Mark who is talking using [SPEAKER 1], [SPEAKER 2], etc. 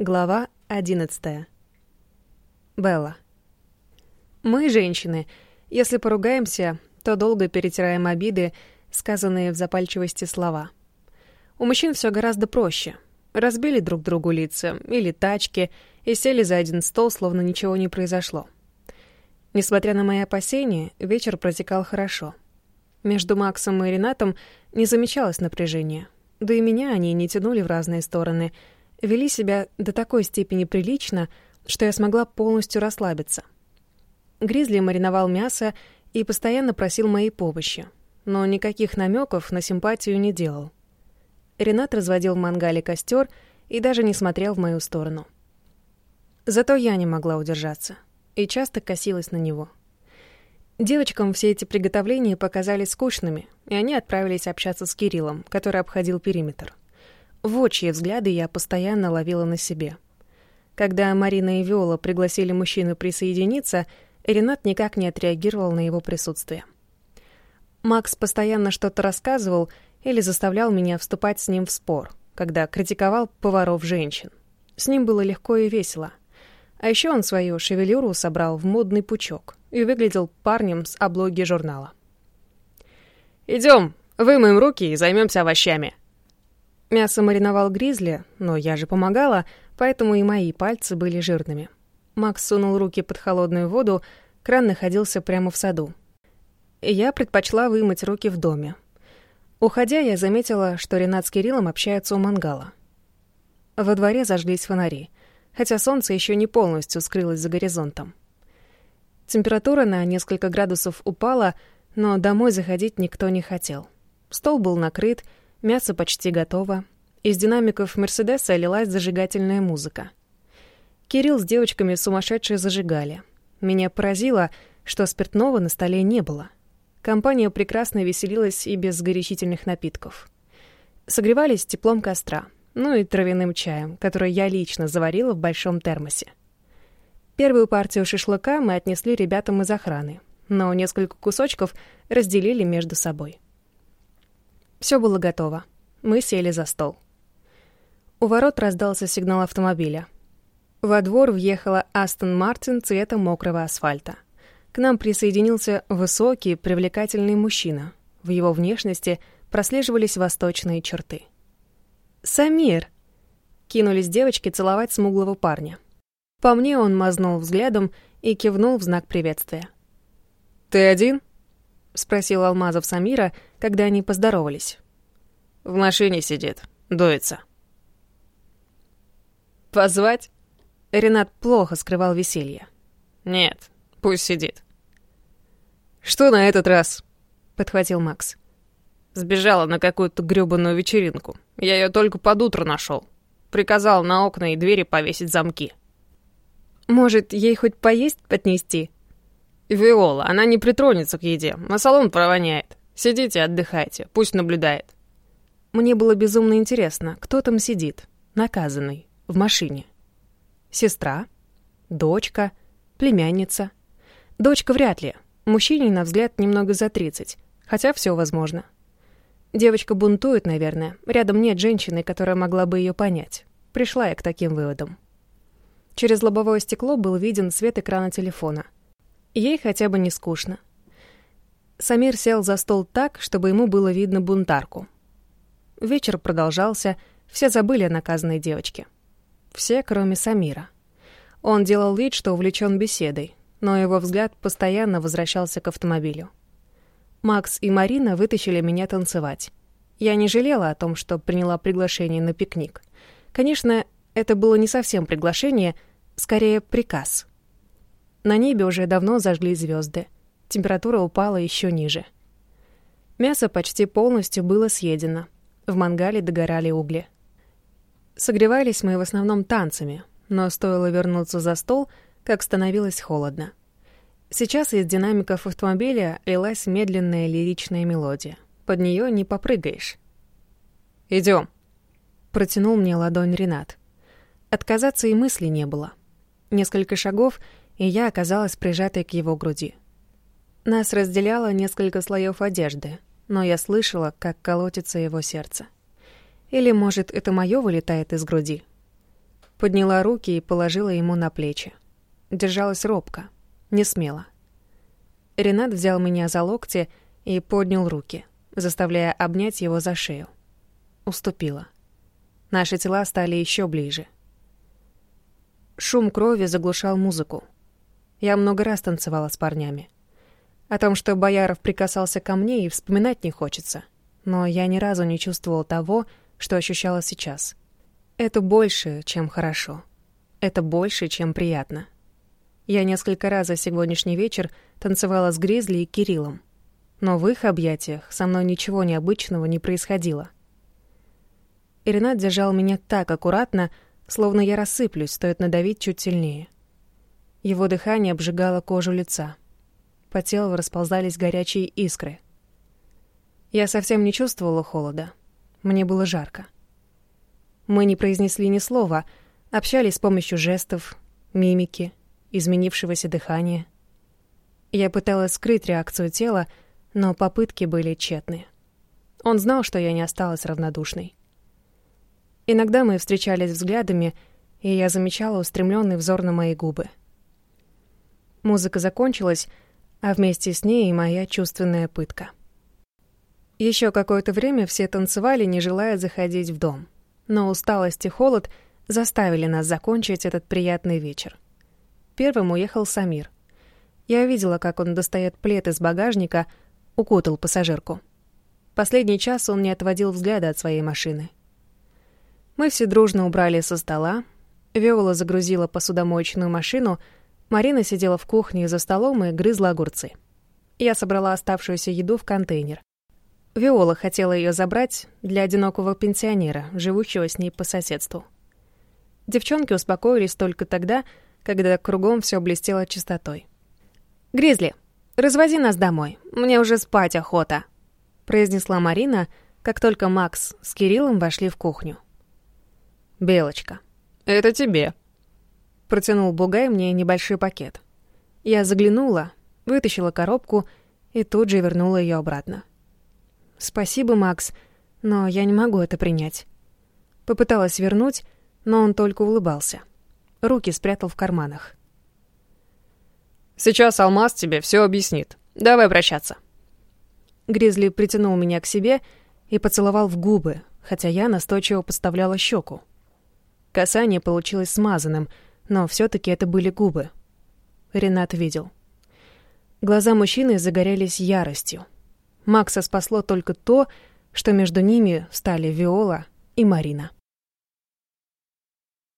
[SPEAKER 1] Глава одиннадцатая. Белла. Мы, женщины, если поругаемся, то долго перетираем обиды, сказанные в запальчивости слова. У мужчин все гораздо проще. Разбили друг другу лица или тачки и сели за один стол, словно ничего не произошло. Несмотря на мои опасения, вечер протекал хорошо. Между Максом и Ренатом не замечалось напряжения. Да и меня они не тянули в разные стороны — вели себя до такой степени прилично, что я смогла полностью расслабиться. Гризли мариновал мясо и постоянно просил моей помощи, но никаких намеков на симпатию не делал. Ренат разводил в мангале костер и даже не смотрел в мою сторону. Зато я не могла удержаться и часто косилась на него. Девочкам все эти приготовления показались скучными, и они отправились общаться с Кириллом, который обходил периметр. Вот чьи взгляды я постоянно ловила на себе. Когда Марина и Виола пригласили мужчину присоединиться, Ренат никак не отреагировал на его присутствие. Макс постоянно что-то рассказывал или заставлял меня вступать с ним в спор, когда критиковал поваров женщин. С ним было легко и весело. А еще он свою шевелюру собрал в модный пучок и выглядел парнем с облоги журнала. «Идем, вымоем руки и займемся овощами», Мясо мариновал Гризли, но я же помогала, поэтому и мои пальцы были жирными. Макс сунул руки под холодную воду, кран находился прямо в саду. Я предпочла вымыть руки в доме. Уходя, я заметила, что Ренат с Кириллом общаются у мангала. Во дворе зажглись фонари, хотя солнце еще не полностью скрылось за горизонтом. Температура на несколько градусов упала, но домой заходить никто не хотел. Стол был накрыт, Мясо почти готово. Из динамиков «Мерседеса» лилась зажигательная музыка. Кирилл с девочками сумасшедшие зажигали. Меня поразило, что спиртного на столе не было. Компания прекрасно веселилась и без горячительных напитков. Согревались теплом костра, ну и травяным чаем, который я лично заварила в большом термосе. Первую партию шашлыка мы отнесли ребятам из охраны, но несколько кусочков разделили между собой. Все было готово. Мы сели за стол. У ворот раздался сигнал автомобиля. Во двор въехала Астон Мартин цвета мокрого асфальта. К нам присоединился высокий, привлекательный мужчина. В его внешности прослеживались восточные черты. «Самир!» — кинулись девочки целовать смуглого парня. По мне он мазнул взглядом и кивнул в знак приветствия. «Ты один?» — спросил Алмазов Самира, когда они поздоровались. «В машине сидит, дуется». «Позвать?» Ренат плохо скрывал веселье. «Нет, пусть сидит». «Что на этот раз?» — подхватил Макс. Сбежала на какую-то грёбаную вечеринку. Я ее только под утро нашел. Приказал на окна и двери повесить замки. «Может, ей хоть поесть отнести?» «Виола, она не притронется к еде, на салон провоняет. Сидите, отдыхайте, пусть наблюдает». Мне было безумно интересно, кто там сидит, наказанный, в машине. Сестра? Дочка? Племянница? Дочка вряд ли. Мужчине, на взгляд, немного за тридцать, хотя все возможно. Девочка бунтует, наверное. Рядом нет женщины, которая могла бы ее понять. Пришла я к таким выводам. Через лобовое стекло был виден свет экрана телефона — Ей хотя бы не скучно. Самир сел за стол так, чтобы ему было видно бунтарку. Вечер продолжался, все забыли о наказанной девочке. Все, кроме Самира. Он делал вид, что увлечен беседой, но его взгляд постоянно возвращался к автомобилю. Макс и Марина вытащили меня танцевать. Я не жалела о том, что приняла приглашение на пикник. Конечно, это было не совсем приглашение, скорее приказ — на небе уже давно зажгли звезды. Температура упала еще ниже. Мясо почти полностью было съедено. В мангале догорали угли. Согревались мы в основном танцами, но стоило вернуться за стол, как становилось холодно. Сейчас из динамиков автомобиля лилась медленная лиричная мелодия. Под нее не попрыгаешь. Идем, протянул мне ладонь Ренат. Отказаться и мысли не было. Несколько шагов — и я оказалась прижатой к его груди. Нас разделяло несколько слоев одежды, но я слышала, как колотится его сердце. Или, может, это моё вылетает из груди? Подняла руки и положила ему на плечи. Держалась робко, не смело. Ренат взял меня за локти и поднял руки, заставляя обнять его за шею. Уступила. Наши тела стали еще ближе. Шум крови заглушал музыку. Я много раз танцевала с парнями. О том, что Бояров прикасался ко мне, и вспоминать не хочется. Но я ни разу не чувствовала того, что ощущала сейчас. Это больше, чем хорошо. Это больше, чем приятно. Я несколько раз за сегодняшний вечер танцевала с Гризли и Кириллом. Но в их объятиях со мной ничего необычного не происходило. И Ренат держал меня так аккуратно, словно я рассыплюсь, стоит надавить чуть сильнее. Его дыхание обжигало кожу лица. По телу расползались горячие искры. Я совсем не чувствовала холода. Мне было жарко. Мы не произнесли ни слова, общались с помощью жестов, мимики, изменившегося дыхания. Я пыталась скрыть реакцию тела, но попытки были тщетны. Он знал, что я не осталась равнодушной. Иногда мы встречались взглядами, и я замечала устремленный взор на мои губы. Музыка закончилась, а вместе с ней и моя чувственная пытка. Еще какое-то время все танцевали, не желая заходить в дом. Но усталость и холод заставили нас закончить этот приятный вечер. Первым уехал Самир. Я видела, как он достает плед из багажника, укутал пассажирку. Последний час он не отводил взгляда от своей машины. Мы все дружно убрали со стола, Виола загрузила посудомоечную машину, Марина сидела в кухне за столом и грызла огурцы. Я собрала оставшуюся еду в контейнер. Виола хотела ее забрать для одинокого пенсионера, живущего с ней по соседству. Девчонки успокоились только тогда, когда кругом все блестело чистотой. «Гризли, развози нас домой, мне уже спать охота», произнесла Марина, как только Макс с Кириллом вошли в кухню. «Белочка, это тебе», протянул Бугай мне небольшой пакет. Я заглянула, вытащила коробку и тут же вернула ее обратно. «Спасибо, Макс, но я не могу это принять». Попыталась вернуть, но он только улыбался. Руки спрятал в карманах.
[SPEAKER 2] «Сейчас Алмаз тебе все объяснит. Давай прощаться».
[SPEAKER 1] Гризли притянул меня к себе и поцеловал в губы, хотя я настойчиво подставляла щеку. Касание получилось смазанным, но все таки это были губы. Ренат видел. Глаза мужчины загорелись яростью. Макса спасло только то, что между ними стали Виола и Марина.